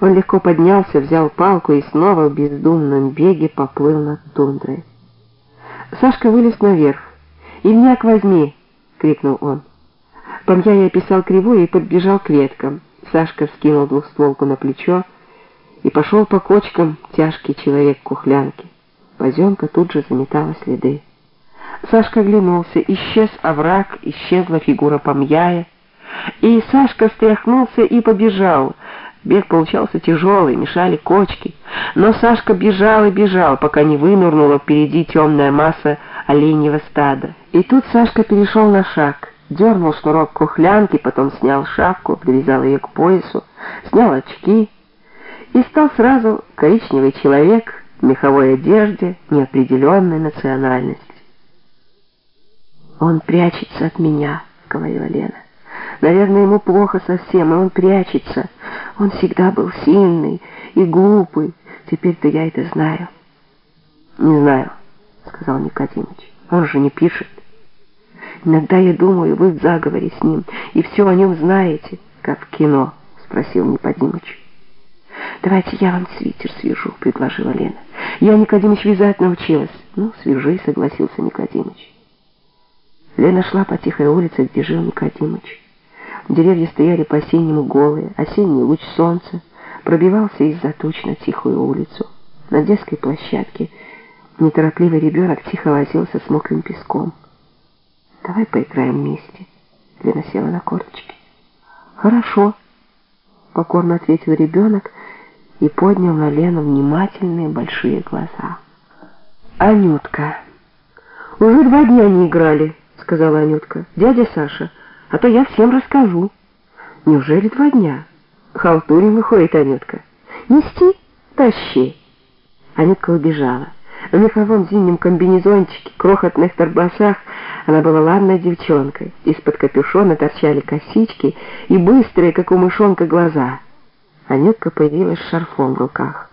Он легко поднялся, взял палку и снова в бездумном беге поплыл над тундрой. Сашка вылез наверх. «Ильняк, возьми!» — крикнул он. Помьяй описал кривую и подбежал к веткам. Сашка вскинул двухстволку на плечо и пошел по кочкам тяжкий человек кухлянки. Поземка тут же заметала следы. Сашка оглянулся, исчез овраг, исчезла фигура Помьяя, и Сашка встряхнулся и побежал — Бег получался тяжелый, мешали кочки. Но Сашка бежал и бежал, пока не вынурнула впереди темная масса оленьего стада. И тут Сашка перешел на шаг, дернул шнурок кухлянки, потом снял шапку, привязал ее к поясу, снял очки и стал сразу коричневый человек в меховой одежде неопределенной национальности. «Он прячется от меня», — говорила Лена. Наверное, ему плохо совсем, и он прячется. Он всегда был сильный и глупый. Теперь-то я это знаю. Не знаю, сказал Никодимыч. Он же не пишет. Иногда я думаю, вы в заговоре с ним, и все о нем знаете, как в кино, спросил Никодимыч. «Давайте я вам свитер свяжу», — предложила Лена. «Я, Никодимыч, вязать научилась». «Ну, свяжи», — согласился Никодимыч. Лена шла по тихой улице, где жил Никодимыч. Деревья стояли по-осеннему голые, осенний луч солнца пробивался из-за туч на тихую улицу. На детской площадке неторопливый ребенок тихо возился с мокрым песком. «Давай поиграем вместе», — Лена села на корточки. «Хорошо», — покорно ответил ребенок и поднял на Лену внимательные большие глаза. «Анютка». «Уже два дня не играли», — сказала Анютка. «Дядя Саша» а то я всем расскажу. Неужели два дня? Халтурин выходит, Анютка. Нести? Тащи. Анютка убежала. В меховом зимнем комбинезончике, крохотных торбашах она была ладной девчонкой. Из-под капюшона торчали косички и быстрые, как у мышонка, глаза. Анютка появилась с шарфом в руках.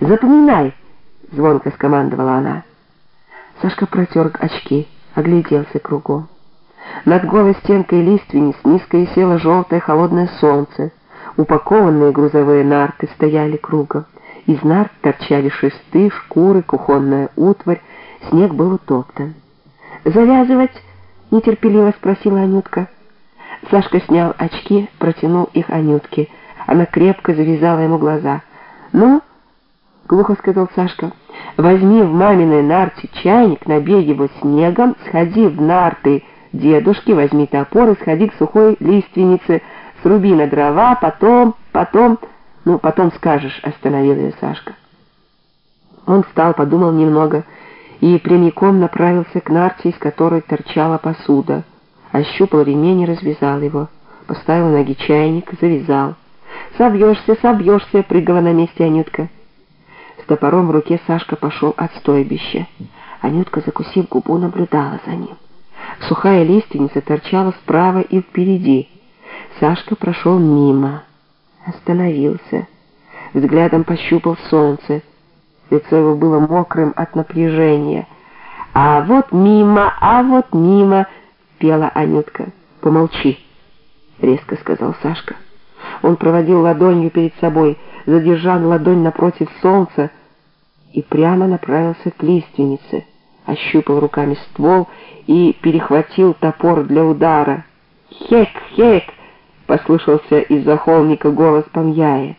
«Запоминай!» — звонко скомандовала она. Сашка протер очки, огляделся кругом. Над голой стенкой лиственниц низко село желтое холодное солнце. Упакованные грузовые нарты стояли кругом. Из нарт торчали шесты, шкуры, кухонная утварь. Снег был утоптан. «Завязывать?» — нетерпеливо спросила Анютка. Сашка снял очки, протянул их Анютке. Она крепко завязала ему глаза. «Ну?» — глухо сказал Сашка. «Возьми в маминой нарте чайник, набей его снегом, сходи в нарты, Дедушки, возьми топор и сходи к сухой лиственнице, сруби на дрова, потом, потом... Ну, потом скажешь, остановил ее Сашка. Он встал, подумал немного и прямиком направился к нарте, из которой торчала посуда. Ощупал ремень и развязал его. Поставил ноги чайник, завязал. «Собьешься, собьешься!» — прыгала на месте Анютка. С топором в руке Сашка пошел от стойбища. Анютка, закусив губу, наблюдала за ним. Сухая лиственница торчала справа и впереди. Сашка прошел мимо, остановился, взглядом пощупал солнце. Лицо его было мокрым от напряжения. «А вот мимо, а вот мимо!» — пела Анютка. «Помолчи!» — резко сказал Сашка. Он проводил ладонью перед собой, задержал ладонь напротив солнца и прямо направился к лиственнице ощупал руками ствол и перехватил топор для удара. «Хек! Хек!» — послышался из-за холмика голос Памьяя.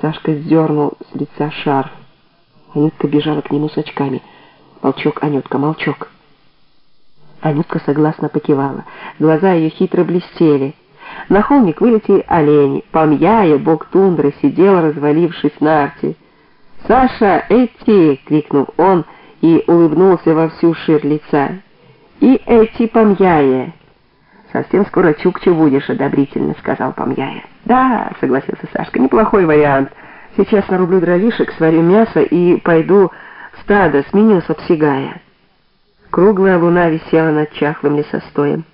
Сашка сдернул с лица шарф. Анютка бежала к нему с очками. «Молчок, Анютка, молчок!» Анютка согласно покивала. Глаза ее хитро блестели. На холмик вылетели олени. Памьяя, бог тундры, сидел, развалившись на арте. «Саша, эти!» — крикнул он — и улыбнулся во всю ширь лица. «И эти помьяя!» «Совсем скоро чукче будешь», — одобрительно сказал помьяя. «Да», — согласился Сашка, — «неплохой вариант. Сейчас нарублю дровишек, сварю мясо и пойду в стадо, сменился псигая». Круглая луна висела над чахлым лесостоем.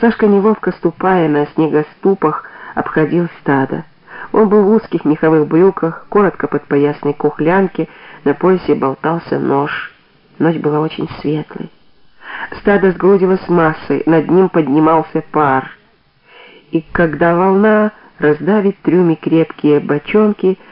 Сашка, неловко ступая на снегоступах, обходил стадо. Он был в узких меховых брюках, коротко под поясной кухлянке, на поясе болтался нож. Ночь была очень светлой. Стадо сгрудилось массой, над ним поднимался пар. И когда волна раздавит в трюме крепкие бочонки,